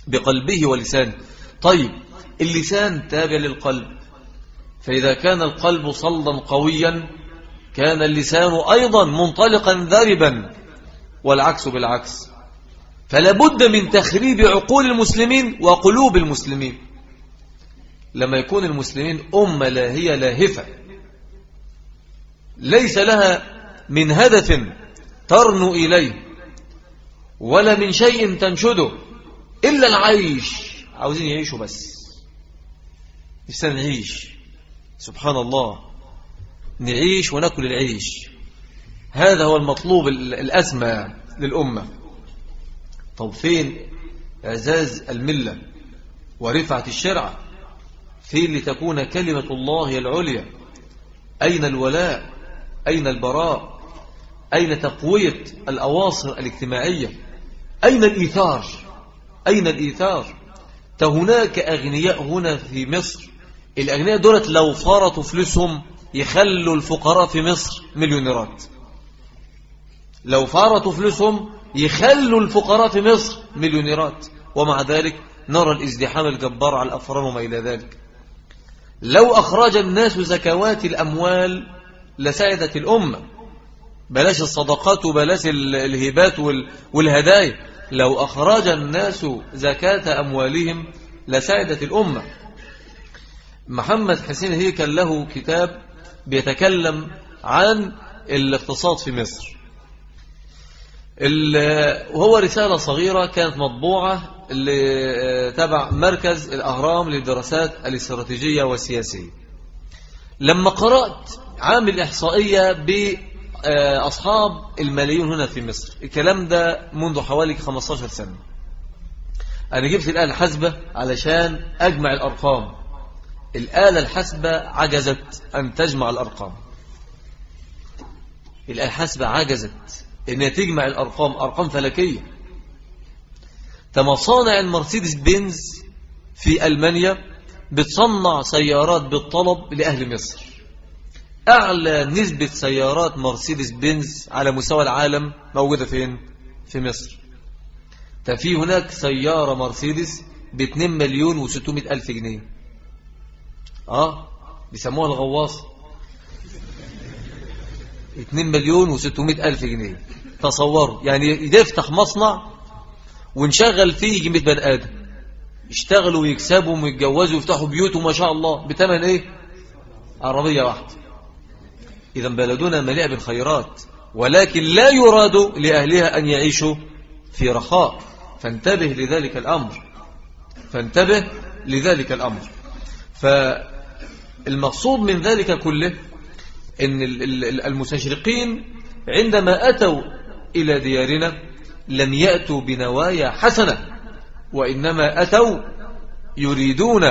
بقلبه ولسانه. طيب اللسان تابع للقلب. فإذا كان القلب صلدا قويا كان اللسان أيضا منطلقا ذربا والعكس بالعكس. فلا بد من تخريب عقول المسلمين وقلوب المسلمين. لما يكون المسلمين أمة لاهية لاهفة ليس لها من هدف ترنو إليه ولا من شيء تنشده إلا العيش. عاوزين يعيشوا بس. مش نعيش. سبحان الله. نعيش ونأكل العيش. هذا هو المطلوب الأسمى للأمة. طب فين إعزاز الملة ورفعة الشرع فين لتكون كلمة الله العليا. أين الولاء؟ أين البراء؟ أين تقوية الأواصر الاجتماعية؟ أين الإيثار؟ أين الإيثار؟ هناك أغنياء هنا في مصر. الأغنياء دولت لو فرطوا فلوسهم يخلوا الفقراء في مصر مليونيرات. لو فرطوا فلوسهم يخلوا الفقراء في مصر مليونيرات. ومع ذلك نرى الازدحام الجبار على الأفران وما إلى ذلك. لو أخرج الناس زكوات الأموال لساعدت الأمة. بلاش الصدقات وبلاش الهبات والهدايا. لو أخرج الناس زكاة أموالهم لساعدت الأمة. محمد حسين هيكل له كتاب بيتكلم عن الاقتصاد في مصر. وهو رسالة صغيرة كانت مطبوعة تبع مركز الأهرام للدراسات الاستراتيجية والسياسية. لما قرأت عامل إحصائية بأصحاب الملايين هنا في مصر الكلام ده منذ حوالي 15 سنة. أنا جبت الآلة الحاسبة علشان أجمع الأرقام. الآلة الحاسبة عجزت أن تجمع الأرقام. الآلة الحاسبة عجزت أنها تجمع الأرقام أرقام فلكية. مصانع المرسيدس بنز في ألمانيا بتصنع سيارات بالطلب لأهل مصر. أعلى نسبة سيارات مرسيدس بنز على مستوى العالم موجودة فين؟ في مصر. ففي هناك سيارة مرسيدس ب 2 مليون و600 ألف جنيه. آه بيسموها الغواصة. 2 مليون و600 ألف جنيه. تصوروا يعني يفتح مصنع ونشغل فيه 100 بني آدم يشتغلوا ويكسبوا ويتجوزوا ويفتحوا بيوتهم ما شاء الله بثمن إيه؟ عربية واحدة. إذا بلدنا مليء بالخيرات ولكن لا يراد لأهلها أن يعيشوا في رخاء. فانتبه لذلك الأمر. فانتبه لذلك الأمر. فالمقصود من ذلك كله أن المستشرقين عندما أتوا إلى ديارنا لم يأتوا بنوايا حسنة وإنما أتوا يريدون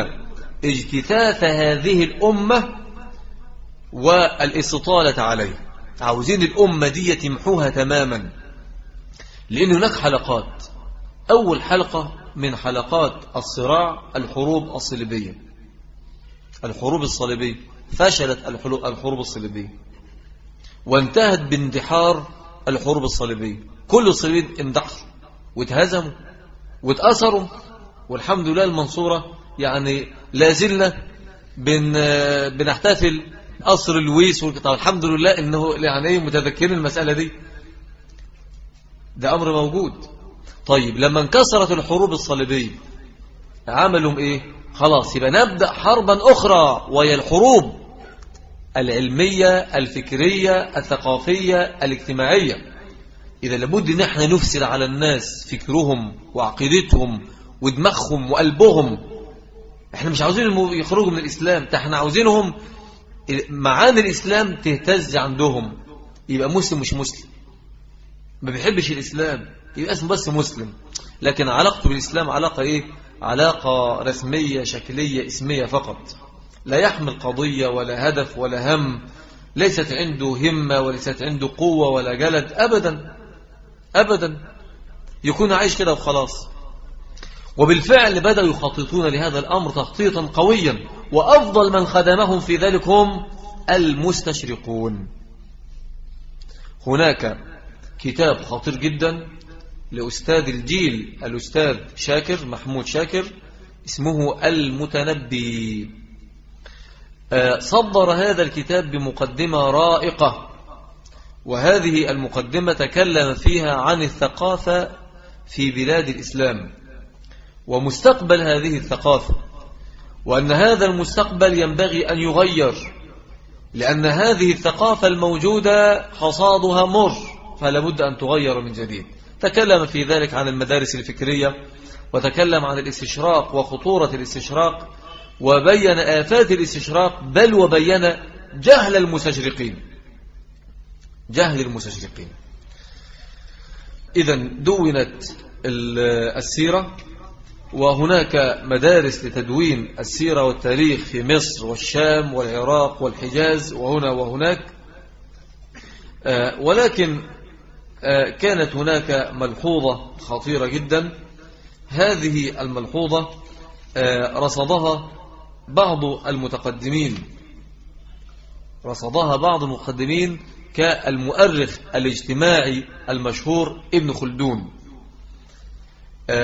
اجتثاث هذه الأمة والاستطالة عليه عاوزين الأمة دي يتمحوها تماما. لأن هناك حلقات. أول حلقة من حلقات الصراع الحروب الصليبية. الحروب الصليبية. فشلت الحروب الصليبية. وانتهت باندحار الحروب الصليبية. كل الصليبيين اندحروا واتهزموا واتأثروا والحمد لله المنصورة يعني لازلنا بن بنحتفل قصر لويس طب الحمد لله إنه يعني متذكرين المسألة دي. ده أمر موجود. طيب لما انكسرت الحروب الصليبية عملوا إيه؟ خلاص يبقى نبدأ حربا أخرى وهي الحروب. العلمية الفكرية الثقافية الاجتماعية. إذا لابد إن إحنا نفسد على الناس فكرهم وعقيدتهم ودماغهم وقلبهم. إحنا مش عاوزين يخرجوا من الإسلام. إحنا عاوزينهم معاني الإسلام تهتز عندهم. يبقى مسلم مش مسلم. ما بيحبش الإسلام. يبقى اسمه بس مسلم. لكن علاقته بالإسلام علاقة إيه؟ علاقة رسمية شكلية اسمية فقط. لا يحمل قضية ولا هدف ولا هم. ليست عنده همة وليست عنده قوة ولا جلد. أبدا. أبدا. يكون عايش كده وخلاص. وبالفعل بدأوا يخططون لهذا الأمر تخطيطا قويا. وأفضل من خدمهم في ذلك هم المستشرقون. هناك كتاب خطير جدا لأستاذ الجيل الأستاذ شاكر محمود شاكر اسمه المتنبي. صدر هذا الكتاب بمقدمة رائقة. وهذه المقدمة تكلم فيها عن الثقافة في بلاد الإسلام ومستقبل هذه الثقافة وأن هذا المستقبل ينبغي أن يغير لأن هذه الثقافة الموجودة حصادها مر فلا بد أن تغير من جديد. تكلم في ذلك عن المدارس الفكرية وتكلم عن الاستشراق وخطورة الاستشراق وبين آفات الاستشراق بل وبين جهل المستشرقين. جهل المستشرقين. إذا دونت السيرة وهناك مدارس لتدوين السيرة والتاريخ في مصر والشام والعراق والحجاز وهنا وهناك. آه، ولكن آه، كانت هناك ملحوظة خطيرة جدا. هذه الملحوظة آه، رصدها بعض المتقدمين رصدها بعض المقدمين كالمؤرخ الاجتماعي المشهور ابن خلدون.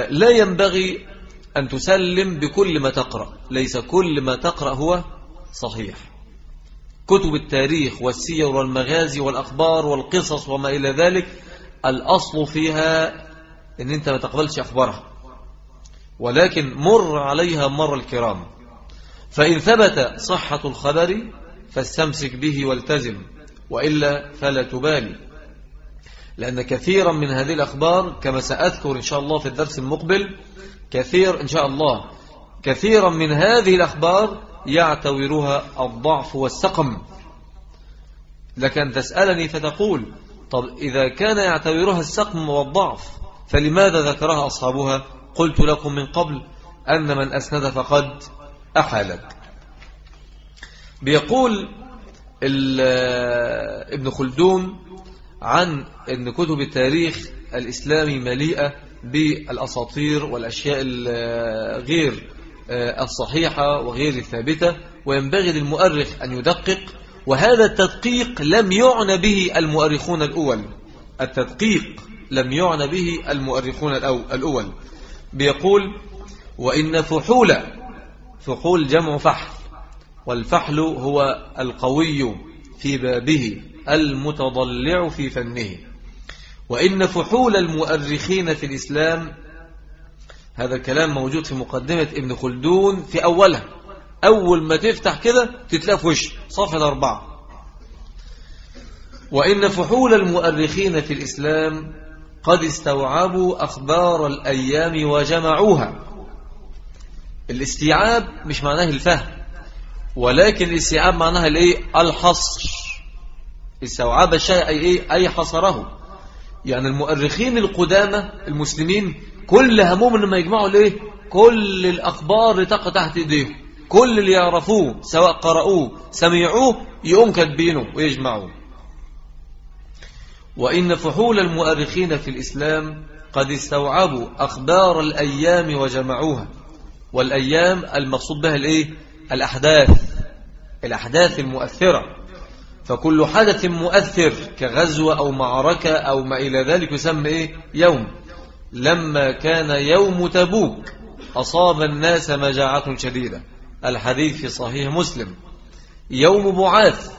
لا ينبغي أن تسلم بكل ما تقرأ ليس كل ما تقرأ هو صحيح. كتب التاريخ والسير والمغازي والأخبار والقصص وما إلى ذلك الأصل فيها أن أنت ما تقبلش أخبارها ولكن مر عليها مر الكرام. فإن ثبت صحة الخبر فاستمسك به والتزم وإلا فلا تبالي. لأن كثيرا من هذه الأخبار كما سأذكر إن شاء الله في الدرس المقبل كثير إن شاء الله كثيرا من هذه الأخبار يعتورها الضعف والسقم. لك أن تسألني فتقول طب إذا كان يعتورها السقم والضعف فلماذا ذكرها أصحابها؟ قلت لكم من قبل أن من أسند فقد أحالك بيقول ابن خلدون عن أن كتب التاريخ الإسلامي مليئة بالأساطير والأشياء غير الصحيحة وغير الثابتة وينبغي للمؤرخ أن يدقق وهذا التدقيق لم يعنى به المؤرخون الأول. التدقيق لم يعنى به المؤرخون الأول. بيقول وإن فحول فحول جمع فحل والفحل هو القوي في بابه المتضلع في فنه. وإن فحول المؤرخين في الإسلام هذا الكلام موجود في مقدمة ابن خلدون في أولها أول ما تفتح كده تتلاقي في وش؟ صفحة أربعة وإن فحول المؤرخين في الإسلام قد استوعبوا أخبار الأيام وجمعوها. الاستيعاب مش معناه الفهم ولكن الاستيعاب معناها الايه؟ الحصر. استوعب الشيء أي, إيه؟ أي حصره. يعني المؤرخين القدامى المسلمين كل همهم إنهم يجمعوا ليه كل الأخبار اللي تقع تحت إيديهم كل اللي يعرفوه سواء قرأوه سمعوه يقوم كاتبينه ويجمعوه. وإن فحول المؤرخين في الإسلام قد استوعبوا أخبار الأيام وجمعوها. والأيام المقصود بها الإيه؟ الأحداث. الأحداث المؤثرة. فكل حدث مؤثر كغزوة أو معركة أو ما إلى ذلك يسمى إيه؟ يوم. لما كان يوم تبوك أصاب الناس مجاعة شديدة. الحديث في صحيح مسلم. يوم بعاث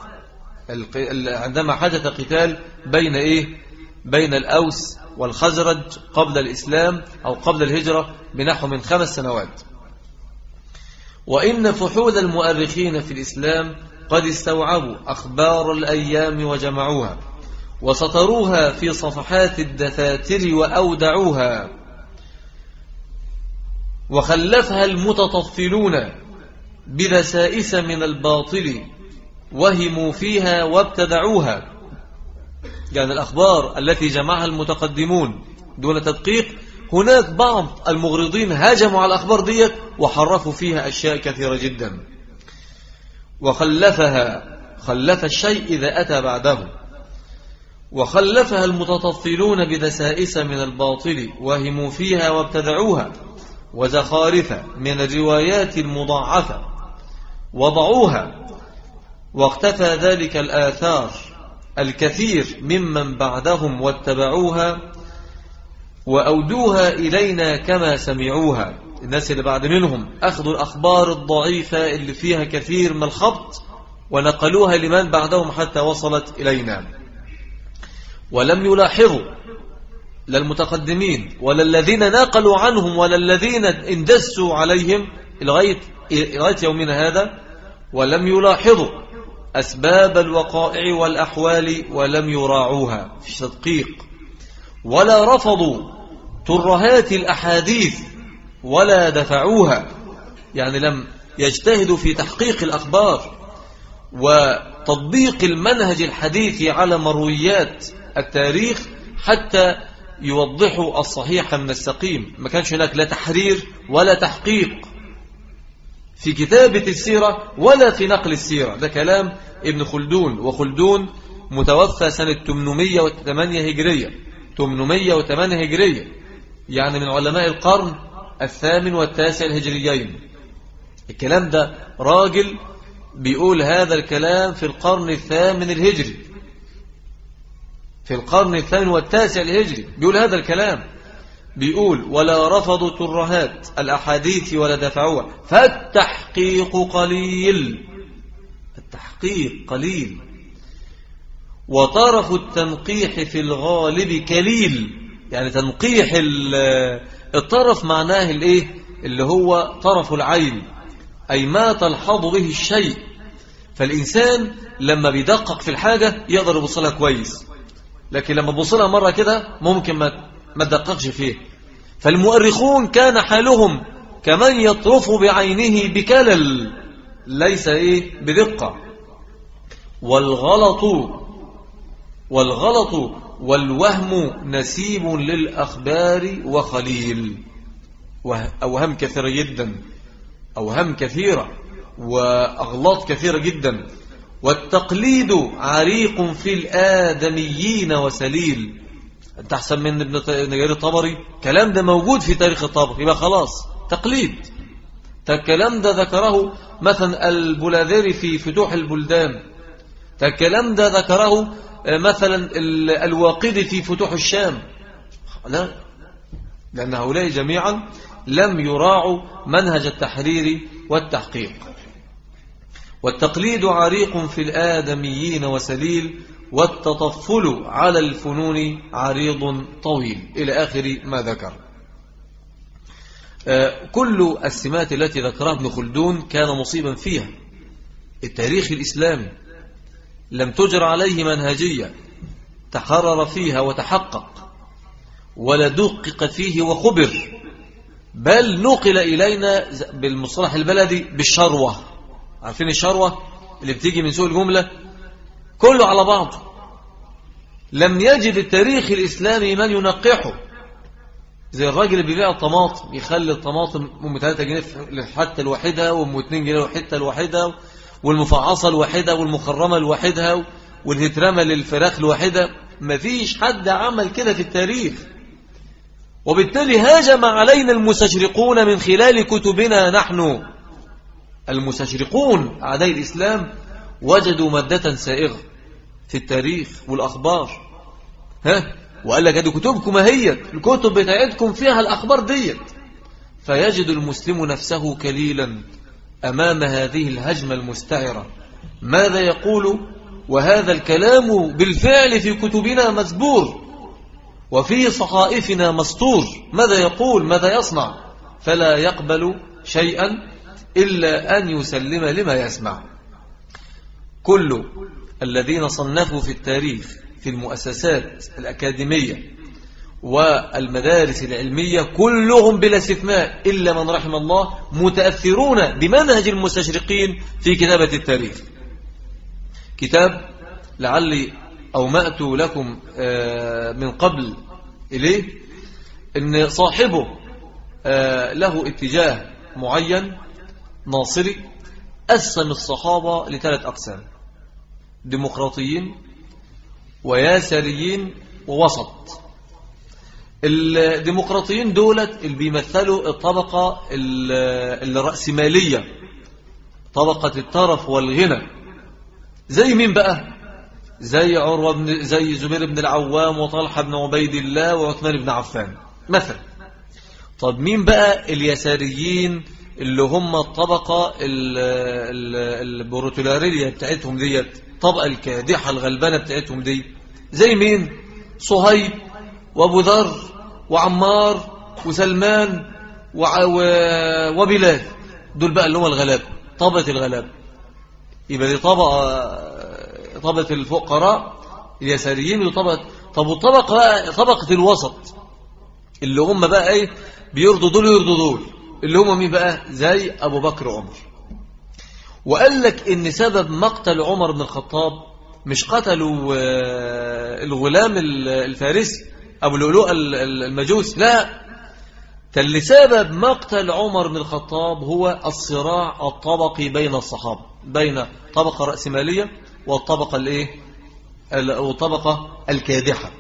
عندما حدث قتال بين إيه؟ بين الأوس والخزرج قبل الإسلام أو قبل الهجرة بنحو من خمس سنوات. وإن فحول المؤرخين في الإسلام قد استوعبوا أخبار الأيام وجمعوها وسطروها في صفحات الدفاتر وأودعوها. وخلفها المتطفلون بذسائس من الباطل وهموا فيها وابتدعوها. يعني الأخبار التي جمعها المتقدمون دون تدقيق هناك بعض المغرضين هاجموا على الأخبار ديت وحرفوا فيها أشياء كثيرة جدا. وخلفها خلف الشيء إذا أتى بعده. وخلفها المتطفلون بدسائس من الباطل وهموا فيها وابتدعوها وزخارف من الروايات المضاعفة. وضعوها. واقتفى ذلك الآثار الكثير ممن بعدهم واتبعوها وأودوها إلينا كما سمعوها. الناس اللي بعد منهم أخذوا الأخبار الضعيفة اللي فيها كثير من الخبط ونقلوها لمن بعدهم حتى وصلت إلينا. ولم يلاحظوا لا المتقدمين ولا الذين ناقلوا عنهم ولا الذين اندسوا عليهم لغاية, لغاية يومنا هذا. ولم يلاحظوا أسباب الوقائع والأحوال ولم يراعوها. في تدقيق ولا رفضوا ترهات الأحاديث ولا دفعوها يعني لم يجتهدوا في تحقيق الأخبار وتطبيق المنهج الحديثي على مرويات التاريخ حتى يوضحوا الصحيح من السقيم. ما كانش هناك لا تحرير ولا تحقيق في كتابة السيرة ولا في نقل السيرة. ده كلام ابن خلدون وخلدون متوفى سنة 808 هجرية. 808 هجرية. يعني من علماء القرن الثامن والتاسع الهجريين. الكلام ده راجل بيقول هذا الكلام في القرن الثامن الهجري. في القرن الثامن والتاسع الهجري بيقول هذا الكلام. بيقول ولا رفضوا ترهات الأحاديث ولا دفعوها. فالتحقيق قليل. التحقيق قليل. وطرف التنقيح في الغالب كليل. يعني تنقيح الطرف معناه الايه اللي هو طرف العين أي ما تلحظ به الشيء. فالإنسان لما بيدقق في الحاجة يقدر يبصلها كويس. لكن لما تبصلها مرة كده ممكن ما ما تدققش فيه. فالمؤرخون كان حالهم كمن يطرف بعينه بكلل ليس إيه؟ بدقة. والغلط والغلط والوهم نسيب للأخبار وخليل. أوهام كثيرة جدا. أوهام كثيرة. وأغلاط كثيرة جدا. والتقليد عريق في الآدميين وسليل. أنت أحسن من ابن جرير الطبري؟ كلام ده موجود في تاريخ الطبري يبقى خلاص تقليد. الكلام ده ذكره مثلا البلاذري في فتوح البلدان. الكلام ده ذكره مثلا الواقدي في فتوح الشام. لا. لأن هؤلاء جميعا لم يراعوا منهج التحرير والتحقيق. والتقليد عريق في الآدميين وسليل والتطفل على الفنون عريض طويل. إلى آخر ما ذكر. آه، كل السمات التي ذكرها ابن خلدون كان مصيبا فيها. التاريخ الإسلامي. لم تجر عليه منهجية تحرر فيها وتحقق ولا دقق فيه وخبر بل نقل إلينا بالمصطلح البلدي بالشروة. عارفين الشروة اللي بتيجي من سوء الجملة؟ كله على بعضه. لم يجد التاريخ الإسلامي من ينقحه. زي الراجل اللي بيبيع الطماطم يخلي الطماطم أم 3 جنيه الحته الواحدة وأم 2 جنيه الحته الواحدة والمفعصه الواحدة والمخرمة لوحدها والهترمة للفراخ الواحدة. مفيش حد عمل كده في التاريخ. وبالتالي هاجم علينا المستشرقون من خلال كتبنا نحن. المستشرقون أعداء الإسلام وجدوا مادة سائغة في التاريخ والأخبار. ها؟ وقال لك هذه كتبكم هي الكتب بتاعتكم فيها الأخبار ديت. فيجد المسلم نفسه كليلا. أمام هذه الهجمة المستعرة. ماذا يقول وهذا الكلام بالفعل في كتبنا مزبور وفي صحائفنا مسطور ماذا يقول؟ ماذا يصنع؟ فلا يقبل شيئا إلا أن يسلم لما يسمع. كل الذين صنفوا في التاريخ في المؤسسات الأكاديمية والمدارس العلمية كلهم بلا استثناء إلا من رحم الله متأثرون بمنهج المستشرقين في كتابة التاريخ. كتاب لعلي أومأت لكم آه، من قبل إليه إن صاحبه آه، له اتجاه معين ناصري قسم الصحابة لثلاث أقسام ديمقراطيين وياسريين ووسط. الديمقراطيين دولت اللي بيمثلوا الطبقة الرأسمالية طبقة الطرف والغنى. زي مين بقى؟ زي عروة بن زي زبير بن العوام وطلحة بن عبيد الله وعثمان بن عفان مثلا. طب مين بقى اليساريين اللي هم الطبقة البروتولارية بتاعتهم ديت الطبقة الكادحة الغلبانة بتاعتهم دي؟ زي مين؟ صهيب وأبو ذر وعمار وسلمان وبلال. دول بقى اللي هم الغلاب طبقة الغلاب يبقى دي طبقة طبقة الفقراء اليساريين وطبقة طب والطبقة بقى طبقة الوسط. اللي هم بقى إيه؟ بيرضوا دول ويرضوا دول. اللي هم مين بقى؟ زي أبو بكر وعمر. وقال لك إن سبب مقتل عمر بن الخطاب مش قتلوا آه، الغلام الفارسي أبو اللؤلؤ المجوس. لا. كان لسبب مقتل عمر بن الخطاب هو الصراع الطبقي بين الصحابة بين طبقة رأسمالية والطبقة الإيه؟ والطبقة الكادحة.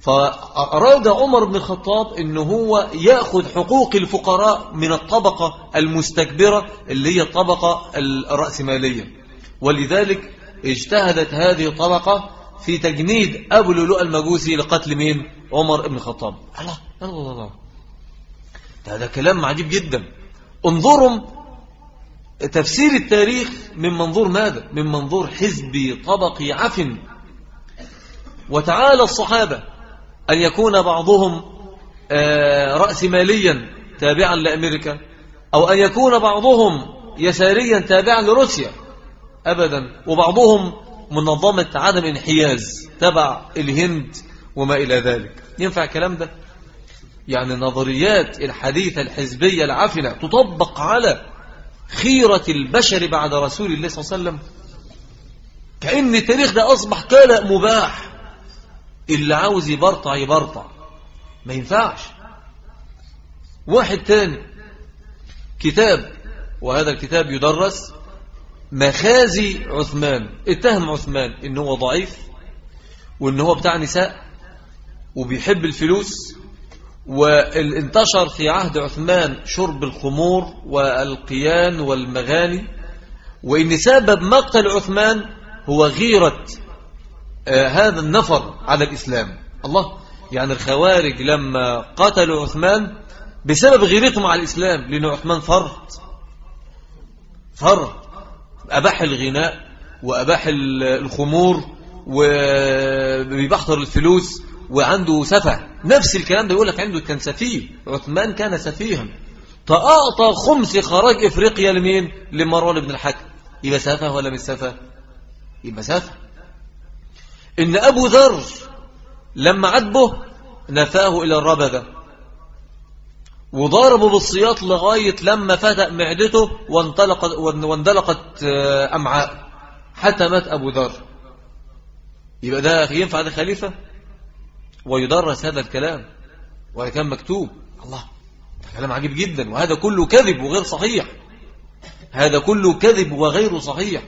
فأراد عمر بن الخطاب أنه هو يأخذ حقوق الفقراء من الطبقة المستكبرة اللي هي الطبقة الرأسمالية. ولذلك اجتهدت هذه الطبقة في تجنيد أبو لؤلؤ المجوسي لقتل مين؟ عمر بن الخطاب. الله الله الله هذا كلام عجيب جدا. انظروا تفسير التاريخ من منظور ماذا؟ من منظور حزبي طبقي عفن. وتعالى الصحابة أن يكون بعضهم آه، رأس ماليا تابعا لأمريكا أو أن يكون بعضهم يساريا تابعا لروسيا. أبدا. وبعضهم منظمة عدم انحياز تبع الهند. وما إلى ذلك. ينفع الكلام ده؟ يعني نظريات الحديثة الحزبية العفنة تطبق على خيرة البشر بعد رسول الله صلى الله عليه وسلم؟ كأن التاريخ ده أصبح كلاء مباح. اللي عاوز يبرطع يبرطع. ما ينفعش. واحد تاني. كتاب وهذا الكتاب يدرس مخازي عثمان. اتهم عثمان إن هو ضعيف وإن هو بتاع نساء. وبيحب الفلوس وانتشر في عهد عثمان شرب الخمور والقيان والمغاني وإن سبب مقتل عثمان هو غيرة آه هذا النفر على الإسلام. الله يعني الخوارج لما قتلوا عثمان بسبب غيرتهم على الإسلام لأن عثمان فرط فرط أباح الغناء وأباح الخمور وبيبحضر الفلوس وعنده سفه. نفس الكلام ده يقول لك عنده كان سفيه. عثمان كان سفيها. فأعطى خمس خراج إفريقيا لمين؟ لمروان بن الحكم. يبقى سفه ولا مش سفه؟ يبقى سفه. إن أبو ذر لما عدبه نفاه إلى الربذة. وضربه بالسياط لغاية لما فتأ معدته وانطلقت واندلقت آه، أمعاء. حتى مات أبو ذر. يبقى ده ينفع ده خليفة؟ ويدرس هذا الكلام وهذا كان مكتوب. الله كلام عجيب جدا وهذا كله كذب وغير صحيح. هذا كله كذب وغير صحيح.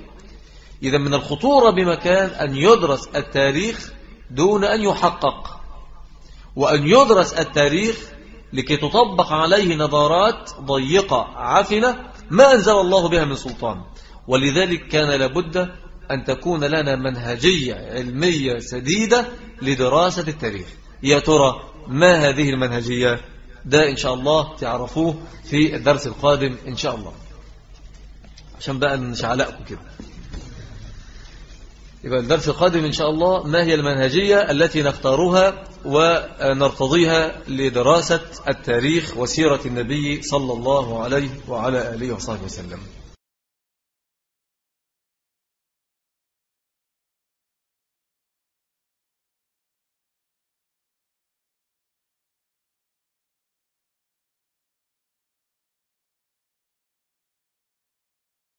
إذا من الخطورة بمكان أن يدرس التاريخ دون أن يحقق وأن يدرس التاريخ لكي تطبق عليه نظارات ضيقة عفنة ما أنزل الله بها من سلطان. ولذلك كان لابد أن تكون لنا منهجية علمية سديدة لدراسة التاريخ. يا ترى ما هذه المنهجية؟ ده إن شاء الله تعرفوه في الدرس القادم إن شاء الله. عشان بقى نشعلقكم كده. يبقى الدرس القادم إن شاء الله ما هي المنهجية التي نختارها ونرتضيها لدراسة التاريخ وسيرة النبي صلى الله عليه وعلى آله وصحبه وسلم.